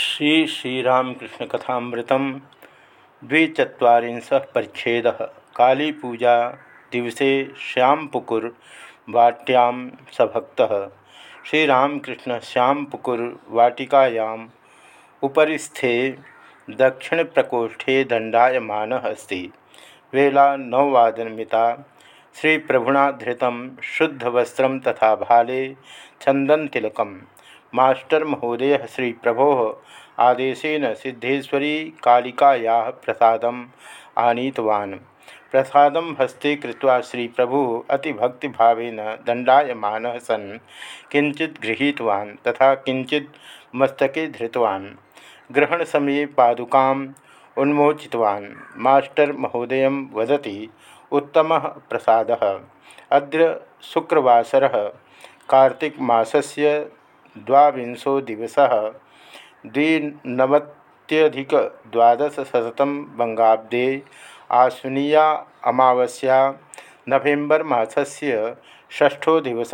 श्री श्रीरामकृष्ण कथामृत द्विचत्वारिंश परिच्छेद। काली पूजा दिवसे श्यामपुकुर वाट्यां सभक्त। श्रीरामकृष्ण श्यामपुकुर वाटिकायाम् उपरिस्थे दक्षिण प्रकोष्ठे दंडायमान अस्ति। वेला नववादनमिता श्री प्रभुना धृतं शुद्धवस्त्रं तथा भाले चन्दनतिलकम् मास्टर महोदय श्री प्रभो आदेशन सिद्धेश्वरी कालिकाया प्रसाद आनीतवान्। प्रसाद हस्ते कृत्वा श्री प्रभु अतिभक्तिभावेन दंडायमान सन् किंचित गृहीतवान् तथा किंचित मस्तके धृतवान्। ग्रहणसमये पादुकाम् उन्मोचितवान्। मास्टर महोदय वदति, उत्तमः प्रसादः। अद्य शुक्रवासरः। कार्तिकमासस्य द्वांशो दिवस द्विनवत्यधिकद्वादशतम बंगाब्दे आश्वनीया अमावस्या नवेम्बर मासस्य षष्ठो दिवस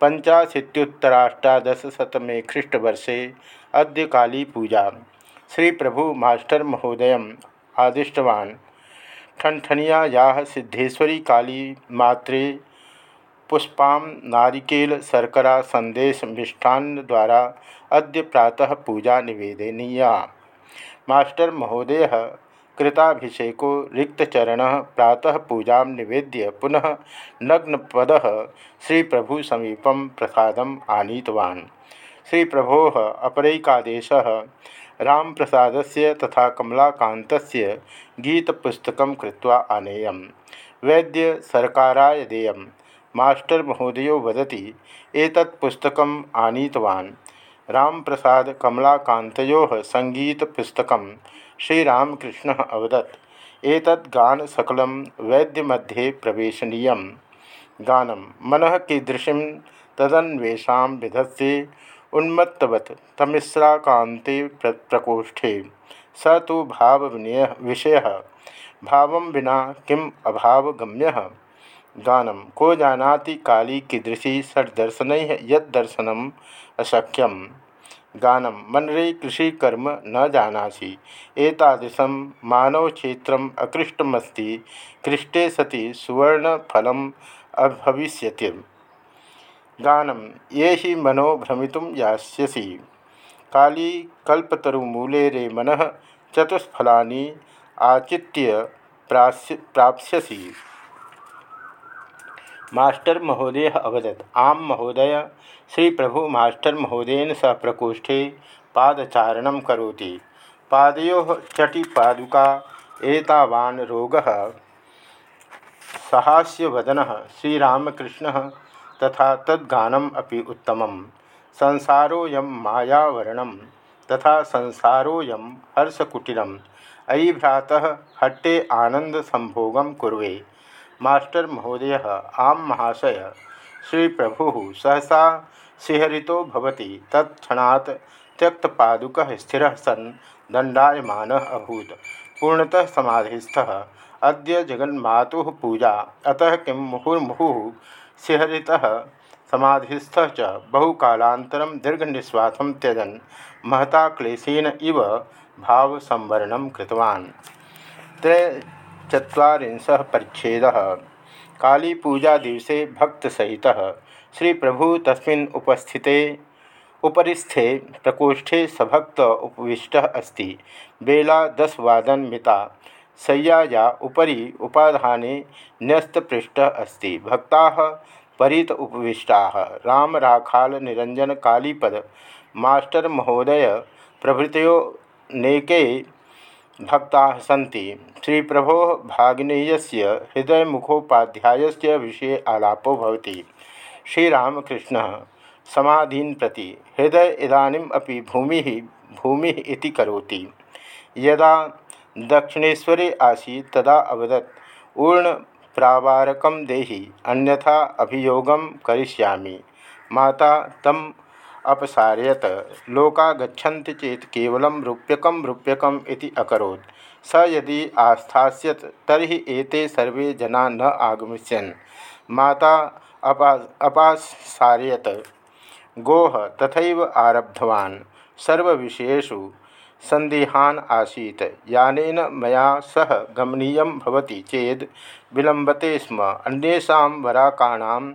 पंचाशीत्युत्तराष्टादशतमे ख्रीष्टवर्षे अद्य काली पूजा श्री प्रभु मास्टर महोदय आदिष्टवान्। ठनठनिया सिद्धेश्वरी काली मात्रे पुष्पा नारिकेल शर्करा संदेश मिष्ठान्न द्वारा अद्य प्रातः पूजा निवेदनीया। मास्टर महोदय कृताभिषेको रिक्तचरण प्रातः पूजा निवेद्य पुनः नग्नपद श्री प्रभु समीपम प्रसाद आनीतवान्। श्री प्रभो अपरैकादेश राम प्रसाद से तथा कमलाकांत गीतपुस्तक आनेय वैद्य सरकाराय देयम्। मास्टर महोदय वदति, एतत् पुस्तकम् आनीतवान्। रामप्रसाद कमलाकान्तयोः सङ्गीतपुस्तकं श्रीरामकृष्णः अवदत्। एतद् गानसकलं वैद्यमध्ये प्रवेशनीयं गानं मनः कीदृशीं तदन्वेषां विधत्ते उन्मत्तवत् तमिश्राकान्ते प्र प्रकोष्ठे। स तो भाव विषय। भाव विना किम अभावगम्य? गानम को जानाति काली कीदृशी षड्दर्शन यदर्शनम अशक्यम। गानम मनरे कृषिकर्म न जानासी। एतादृशं मानवक्षेत्रम् अकृष्टमस्ति। कृष्टे सति सुवर्णफलम् अभविष्यति। गानम ये ही मनो भ्रमित यास्यसि। काली कल्पतरुमूले रे मन चतुष्फला आचित्य प्राप्स्यसि। मास्टर महोदय अवदत्। आम महोदय श्री प्रभु मास्टर महोदयन सह प्रकोष्ठे पादचारण करोति। पादयो चटिपादुका एतावान रोग। सहास्यवदन श्रीरामकृष्ण तथा तद्गानम अपि उत्तम संसारोऽयं मायावरण तथा संसारोऽयं हर्षकुटिरम् अयि भ्रातः, हट्टे आनंद संभोगम कुर्वे। मास्टर महोदय, आम महाशय। श्री प्रभु सहसा शिहरितो भवति, तत्क्षणात् त्यक्तपादुक स्थिर सन् दंडायमान अभूत। पूर्णतः समाधिस्थ। अद्य जगन्मातु पूजा। अतः किं मुहुर्मुहु शिहरितः समाधिस्थ च बहुकालान्तरं दीर्घनिश्वासं त्यजन् महता क्लेशेन इव भावसंवरणं कृतवान्। चुरीश परिच्छेद काली पूजा दिवसे भक्त सहित श्री प्रभु तस्मिन् उपस्थिते, उपरिस्थे प्रकोष्ठे सभक्त उपविष्ट अस्ति। बेला दसवादन मिता। शय्याया उपरी उपाधाने न्यस्तपृष्ठ अस्ति। भक्ता परित उपविष्टा। राम राखाल निरंजन कालीपद। मास्टर महोदय प्रभृतो नेके भक्ता सी श्री प्रभो भागिनेय हृदय मुखोपाध्याय विषय आलापो होती श्रीरामकृष्ण समाधीन प्रति हृदय इदानीम भूमि भूमि करोति। यदा दक्षिणेश्वरे आसी तदा अवदत् ऊर्ण प्रावारक देहि अन्यथा अभियोगम करिष्यामि। माता तम अपसारयत। लोका गच्छन्ति चेत केवलं रूप्यकं रूप्यकम् इति अकरोत्। स यदि आस्थास्यत, तर्हि एते सर्वे जना न आगमिष्यन्। माता अपा, अपासारयत। गोः तथैव आरब्धवान्। सर्वविषयेषु सन्देहान आसीत्। यानेन मया सह गमनीय चेद विलंबते स्म। अन्येषां वराकाणां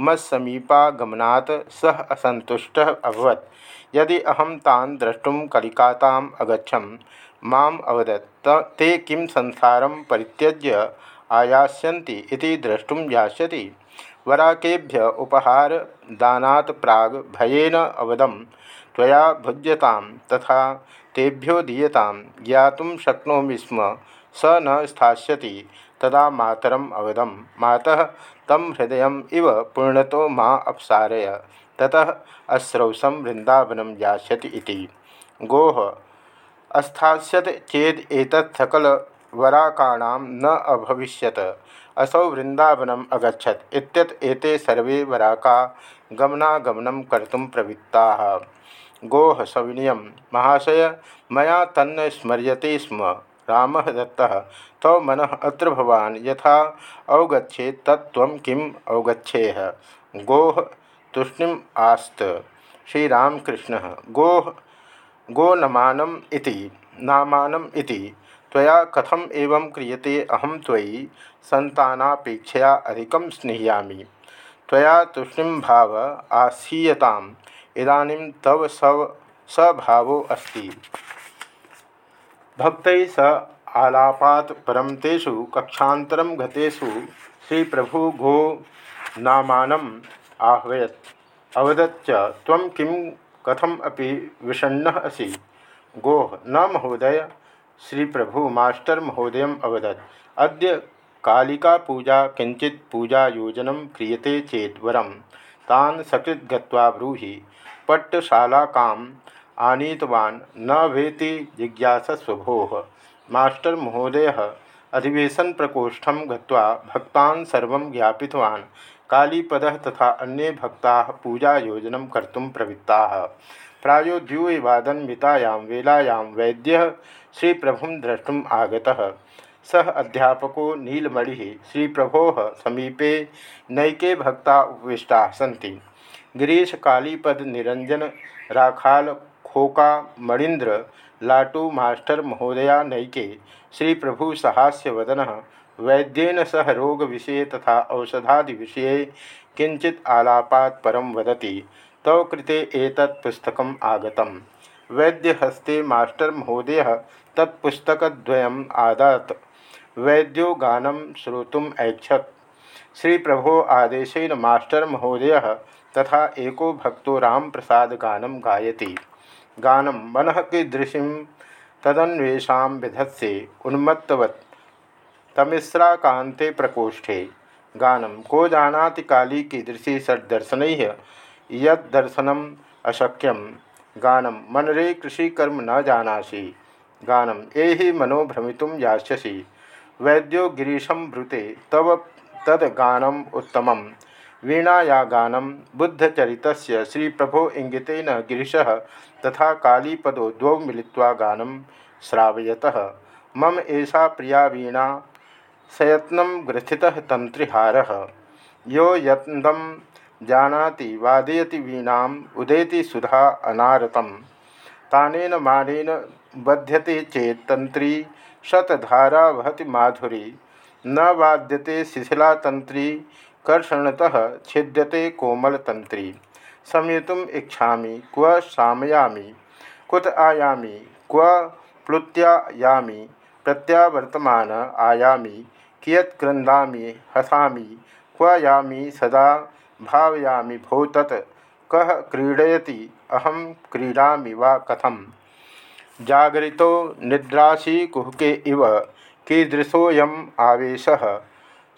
मत्समीपागमनात् सह असन्तुष्टः अभवत्। यदि अहम तान् द्रष्टुं कलिकाताम् अगछम माम अवदत्, ते किं संसारं परित्यज्य आयास्यन्ति इति द्रष्टुं यास्यति। वराकेभ्य उपहार दानात् प्राग भयेन अवदम, त्वया भुज्यतां तथा तेभ्यो दीयतां ज्ञातुं शक्नोमि स्म, स न स्थास्यति। तदा मातरम अवदम। मातः तम हृदय इव पूर्णतो मा अपसारय। ततः अश्रौसम वृंदावनम यास्यति गोह अस्थास्यत चेद सकल वराकाणां न अभविष्यत। असौ वृंदावनम अगछत इत्यत सर्वे वराका गमनागमनं कर्तुं प्रवृत्ता। गोह सविनय महाशय मैं तन्न स्मर्यते स्म। राम दत्तः। तव मन अत्र भवान यथा अवगछे तत्व किम अवगछेह गोह तूष्णीम आस्त। श्रीरामकृष्ण। गोह गोनमानम इति। नामानम इति। त्वया कथम एवं क्रियते अहम त्वयि? संतानापेक्षया अधिकं स्निह्यामि त्वया तूष्णीम भाव आसीयताम। इदानीं तव सव, सभावो अस्ति। भक्त स आलापात परम तेषु कक्षातरम गतेषु श्री प्रभु घो नामानम आह्वयत। अवदच्च त्वं किं कथम अपि विषण्ण असि। गोह न महोदय श्री प्रभु मास्टर महोदय अवदत्। अद्य कालिका पूजा किंचित पूजा योजन क्रियते चेत वरम। तान सकृत गत्वा ब्रूहि आनीतवान न वेति जिज्ञासस्व भो मास्टर महोदय अधिवेशन प्रकोष्ठम गत्वा सर्वं ज्ञापितवान्। कालीपदः तथा अन्ये भक्ता पूजा योजन कर्तुं प्रवृत्ताः। प्रायो द्विवादन मितायां वेलायां वैद्यः श्रीप्रभुं द्रष्टुम् आगतः। सह अध्यापको नीलमणि श्रीप्रभो समीपे नैके भक्ता उपविष्टा सी गिरीश कालीपद निरंजन राखाल खोका मणीन्द्र लाटू मास्टर महोदया नैके श्री प्रभु सहास्य वदन वैद्यन सह रोग विषय तथा औषधादि विषय किंचित आलापात परम वदति। तव कृते एतत् पुस्तकम् आगतम्। वैद्यहस्ते मास्टर महोदय तत्पुस्तकद्वयम् आदात। वैद्यो गानं श्रोतुम् ऐक्षत श्री प्रभो आदेशन मास्टर महोदय तथा एको भक्तो राम प्रसाद गायति। गानम मन कीदृशी तदन्वेषा विधत्से उन्मत्तवत्। तमिश्राकांते प्रकोष्ठे गानम को जानाति काली कीदृशी षड्दर्शन यदर्शनम अशक्यम गानम मनरे कृषिकर्म न जानासी। गानम एहि मनोभ्रमित यास्यसि। वैद्यो गिरीशम ब्रुते तव तद गानम उत्तमम। वीणाया गानम बुद्धचरित श्री प्रभो इंगितेन गिरीश तथा कालीपदो द्वौ मिलित्वा गानम श्रावयत। मम ऐसा प्रिया वीणा, सयत्न ग्रथित तंत्रिहार यो यत्नम जानाति वादयति वीणा, उदेति सुधा अनारतम तानेन मानेन बध्यते चेत तंत्री शतधारा वहति माधुरी। न वाद्यते शिथिला तंत्री कर्षणतः छिद्यते कोमलतंत्री संयुतुम इच्छा क्व शामयामी, कुत आयामी, क्व प्लुत्यायामी, प्रत्यावर्तमान आयामी, कियत क्रंदामी हसामी, क्व यामी, सदा भावयामी भो तत् कह क्रीडयति अहम क्रीड़ा वा कथम? जागरितो निद्रासी कुहके इव, कीदृशोऽयम् आवेशः?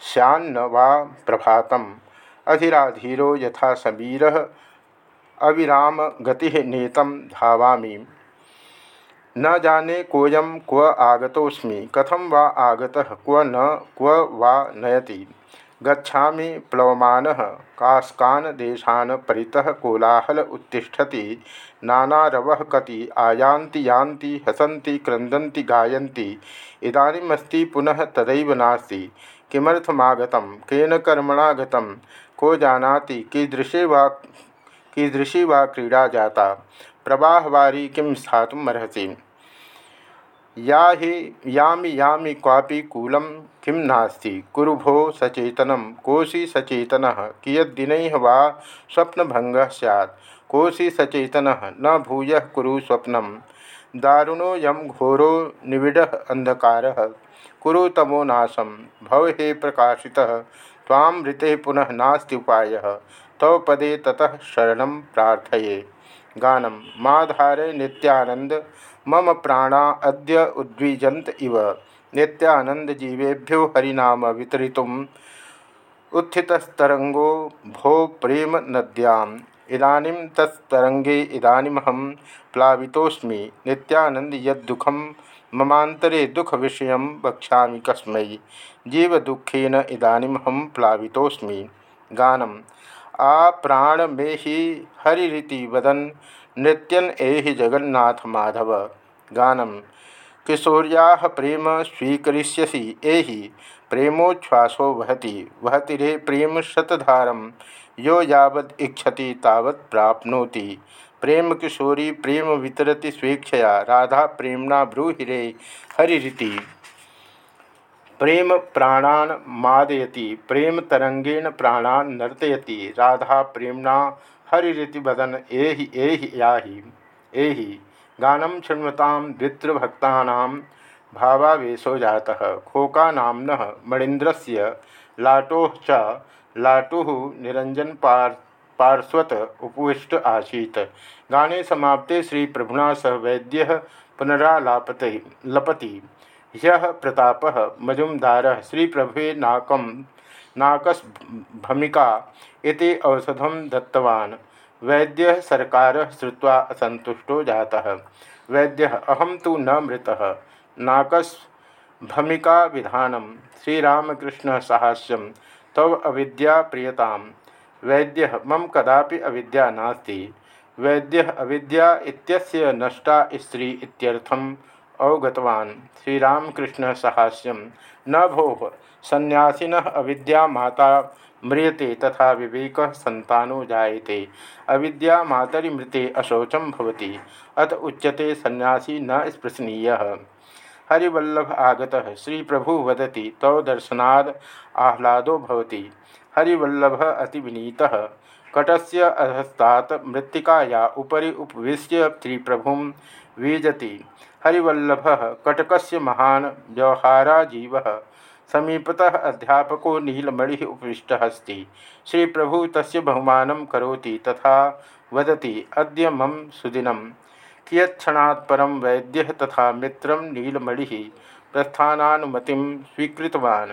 स्यान्न वा प्रभात अधिराधीरो यथा समीर अविराम गति नेतम धावामी। न जाने कोयम क्व आगतोस्मि कथम वा आगतः, क्व न, क्व वा नयति। गच्छा प्लवमान कास्कान देशान परितः कोलाहल उत्तिष्ठति। नानारव कति आयान्ति यान्ति, हसन्ति क्रंदन्ति गायन्ति। इदानीमस्ति पुनः तदैव नास्ति। किमर्थमागत? केन कर्मणा गतं को जानाति? कीदृशी वा कीदृशी वा क्रीडा जाता? प्रवाहवारी किं स्थातुमर्हसि या हि यामि यामि क्वापि कूलं किं नास्ति? कुरु भो सचेतनं? कोऽसि सचेतनः? कियद्दिनैः वा स्वप्नभङ्गः स्यात्? कोऽसि सचेतनः? न भूयः कुरु दारुणो यम घोरो निविड़ अंधकार कुरु तमो नाशम भव हे प्रकाशि ताम ऋते पुनः नास्ति उपाय। तव पदे ततः शरण प्रार्थये। गानम माधारे नित्यानंद मम प्राणा अद्य उद्विजंत इव। नित्यानंद जीवेभ्यो हरिनाम वितरितुम। उत्थितस्तरंगो भो प्रेम नद्याम। इदानीं तस्तरंगे इदानीमहं प्लावितोस्मि नित्यानंद यदुखम ममांतरे दुख विषय वक्षा कस्म। जीवदुखेन इदानीमहं प्लावितोस्मि गानम। आ प्राण मे ही वदन, नृत्यन एहि जगन्नाथ माधव गानम। किशोरिया प्रेम स्वीकरिष्यसि एहि। प्रेमोच्छ्वासो वहति। वहति रे प्रेम शतधारम यो यावद इच्छति तावत् प्राप्नोति। प्रेम किशोरी, प्रेम वितरति स्वेच्छया। राधा प्रेमणा ब्रूहिरे हरिरीति। प्रेम प्राणान मादयति। प्रेम तरंगेण प्राणान नर्तयति। राधा प्रेमणा हरिरीति वदन एहि एहि याहि, एहि। गानम शृण्वतां द्वित्रभक्तानां भावावेशो जातः खोका नाम्नः मणीन्द्रस्य लाटोः च लाटु निरंजन पार, पार्श्वत उपविष्ट आसीत। गाने समाप्ते श्री प्रभुना सह वैद्य पुनरालापते, लपति। ह्यः प्रताप मजुमदार श्री प्रभु नाकम इति औषधम दत्तवान् वैद्य सरकार श्रुवा असंतुष्टो जाता। वैद्य अहम तो न मृत। नाकस भमिका विधानम श्रीरामकृष्ण साहस्यम तव अविद्या प्रियता वैद्य, मम कदापि अविद्या नास्ति। वैद्य अविद्या इत्यस्य नष्टा स्त्री इत्यर्थम अवगतवान्। श्रीरामकृष्ण सहास्यम न भो। सन्यासीन अविद्या माता म्रियते तथा विवेक संतानो जायते। अविद्या मातरी मृते अशोचम भवति। अत उच्यते सन्यासी न स्पृशनीयः। हरिवल्लभ आगता श्री प्रभु वदति तव दर्शनाद आह्लादो भवति हरिवल्लभ अति विनीतः, कटस्य अधस्तात् मृत्तिकाया उपरि उपविश्य श्री प्रभु वीजति हरिवल्लभ, कटकस्य महान व्यवहाराजीव, समीपतः अध्यापको नीलमणि उपविष्ट अस्ति श्री प्रभु तस्य बहुमानं करोति तथा वदति, अद्य मम सुदिनम् कियत्क्षणात् परम वैद्य तथा मित्र नीलमणि प्रस्थानुमति स्वीकृतवान्।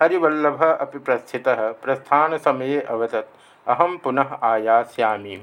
हरिवल्लभ अपि प्रस्थितः, प्रस्थानसमये अवदत् अहम पुनः आयास्यामि।